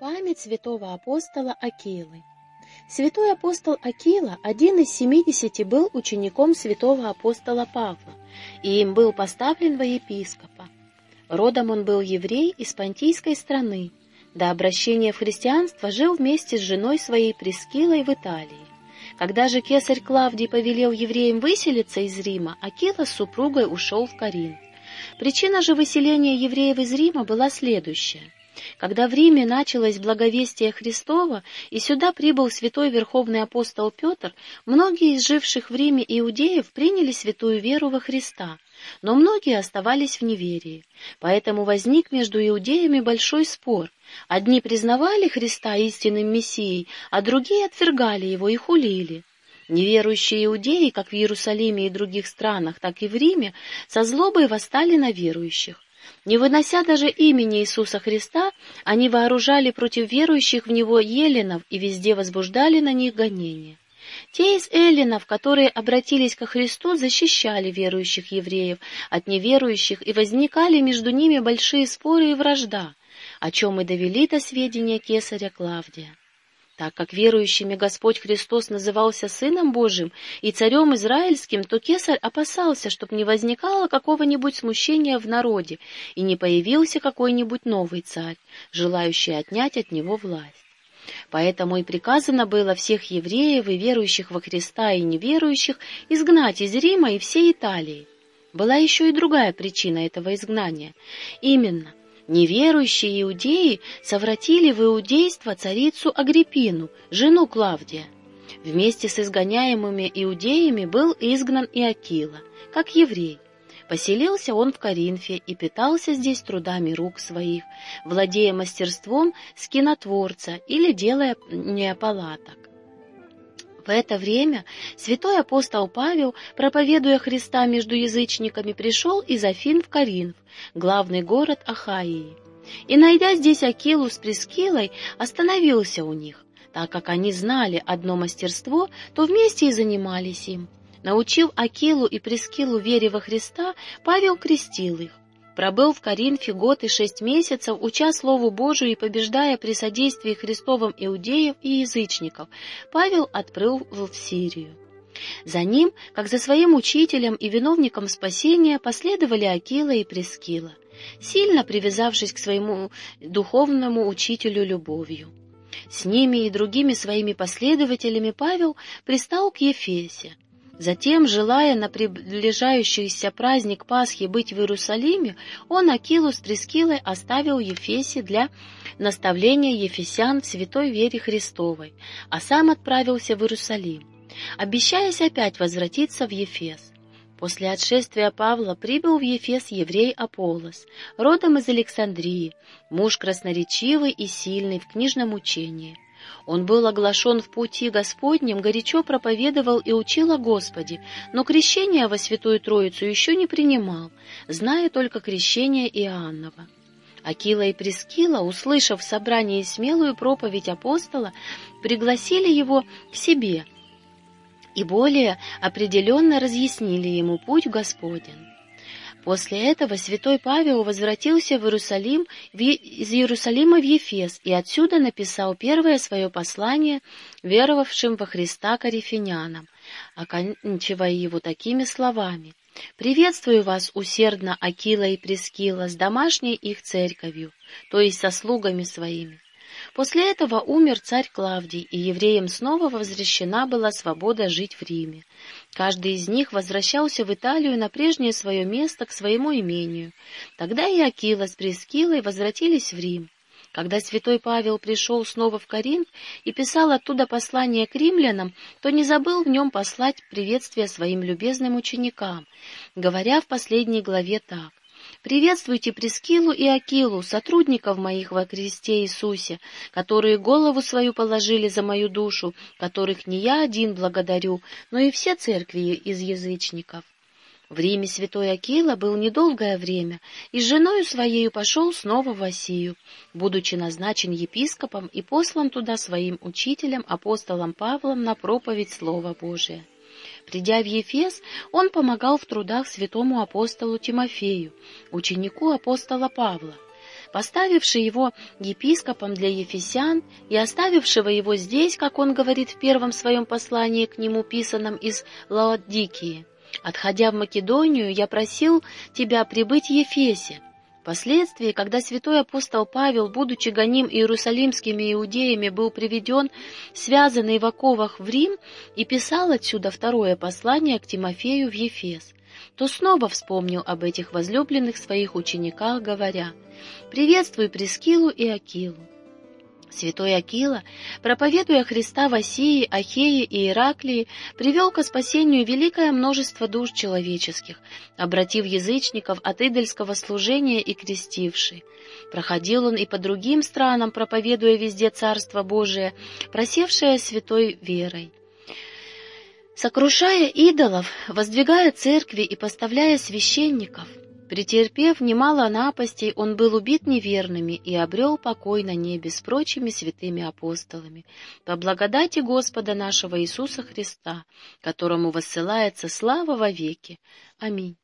Память святого апостола Акилы. Святой апостол Акила, один из семидесяти, был учеником святого апостола Павла, и им был поставлен во епископа. Родом он был еврей из Понтийской страны. До обращения в христианство жил вместе с женой своей Прескилой в Италии. Когда же кесарь Клавдий повелел евреям выселиться из Рима, Акила с супругой ушел в Коринф. Причина же выселения евреев из Рима была следующая. Когда в Риме началось благовестие Христова, и сюда прибыл святой верховный апостол Петр, многие из живших в Риме иудеев приняли святую веру во Христа, но многие оставались в неверии. Поэтому возник между иудеями большой спор. Одни признавали Христа истинным Мессией, а другие отвергали его и хулили. Неверующие иудеи, как в Иерусалиме и других странах, так и в Риме, со злобой восстали на верующих. Не вынося даже имени Иисуса Христа, они вооружали против верующих в Него еленов и везде возбуждали на них гонения. Те из эллинов, которые обратились ко Христу, защищали верующих евреев от неверующих, и возникали между ними большие споры и вражда, о чем и довели до сведения кесаря Клавдия. Так как верующими Господь Христос назывался Сыном Божьим и Царем Израильским, то кесарь опасался, чтобы не возникало какого-нибудь смущения в народе и не появился какой-нибудь новый царь, желающий отнять от него власть. Поэтому и приказано было всех евреев и верующих во Христа и неверующих изгнать из Рима и всей Италии. Была еще и другая причина этого изгнания. Именно Неверующие иудеи совратили в иудейство царицу Агриппину, жену Клавдия. Вместе с изгоняемыми иудеями был изгнан и Акила, как еврей. Поселился он в Коринфе и питался здесь трудами рук своих, владея мастерством скинотворца или делая неопалаток. В это время святой апостол Павел, проповедуя Христа между язычниками, пришел из Афин в Коринф, главный город Ахаии. И, найдя здесь Акилу с Прескилой, остановился у них. Так как они знали одно мастерство, то вместе и занимались им. Научив Акилу и Прескилу вере во Христа, Павел крестил их. Пробыл в Коринфе год и шесть месяцев, уча Слову Божию и побеждая при содействии Христовым иудеев и язычников, Павел отплыл в Сирию. За ним, как за своим учителем и виновником спасения, последовали Акила и Прескила, сильно привязавшись к своему духовному учителю любовью. С ними и другими своими последователями Павел пристал к Ефесе, Затем, желая на приближающийся праздник Пасхи быть в Иерусалиме, он Акилу с Прескилой оставил Ефесе для наставления ефесян в святой вере Христовой, а сам отправился в Иерусалим, обещаясь опять возвратиться в Ефес. После отшествия Павла прибыл в Ефес еврей Аполос, родом из Александрии, муж красноречивый и сильный в книжном учении. Он был оглашен в пути Господнем, горячо проповедовал и учил о Господе, но крещение во Святую Троицу еще не принимал, зная только крещение Иоаннова. Акила и Прескила, услышав в собрании смелую проповедь апостола, пригласили его к себе и более определенно разъяснили ему путь Господень. После этого святой Павел возвратился в Иерусалим, в, из Иерусалима в Ефес и отсюда написал первое свое послание веровавшим во Христа корифянянам, оканчивая его такими словами. «Приветствую вас усердно, Акила и Прескила, с домашней их церковью, то есть со слугами своими. После этого умер царь Клавдий, и евреям снова возвращена была свобода жить в Риме. Каждый из них возвращался в Италию на прежнее свое место к своему имению. Тогда и Акила с Прескилой возвратились в Рим. Когда святой Павел пришел снова в Коринф и писал оттуда послание к римлянам, то не забыл в нем послать приветствие своим любезным ученикам, говоря в последней главе так. Приветствуйте Прескилу и Акилу, сотрудников моих во Христе Иисусе, которые голову свою положили за мою душу, которых не я один благодарю, но и все церкви из язычников. В Риме святой Акила был недолгое время, и с женою своею пошел снова в Осию, будучи назначен епископом и послан туда своим учителем, апостолом Павлом на проповедь Слова Божия. Придя в Ефес, он помогал в трудах святому апостолу Тимофею, ученику апостола Павла. поставивший его епископом для ефесян и оставившего его здесь, как он говорит в первом своем послании к нему, писанном из Лаодикии. «Отходя в Македонию, я просил тебя прибыть в Ефесе, Впоследствии, когда святой апостол Павел, будучи гоним иерусалимскими иудеями, был приведен, связанный в оковах в Рим, и писал отсюда второе послание к Тимофею в Ефес, то снова вспомнил об этих возлюбленных своих учениках, говоря «Приветствуй Прескилу и Акилу». Святой Акила, проповедуя Христа в Осии, Ахее и Ираклии, привел ко спасению великое множество душ человеческих, обратив язычников от идольского служения и крестивший. Проходил он и по другим странам, проповедуя везде Царство Божие, просевшее святой верой. Сокрушая идолов, воздвигая церкви и поставляя священников, Претерпев немало напастей, он был убит неверными и обрел покой на небе с прочими святыми апостолами, по благодати Господа нашего Иисуса Христа, которому воссылается слава во веки. Аминь.